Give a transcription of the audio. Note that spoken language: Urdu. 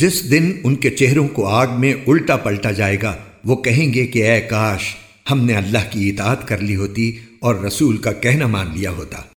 جس دن ان کے چہروں کو آگ میں الٹا پلٹا جائے گا، وہ کہیں گے کہ اے کاش، ہم نے اللہ کی اطاعت کر لی ہوتی اور رسول کا کہنا مان لیا ہوتا۔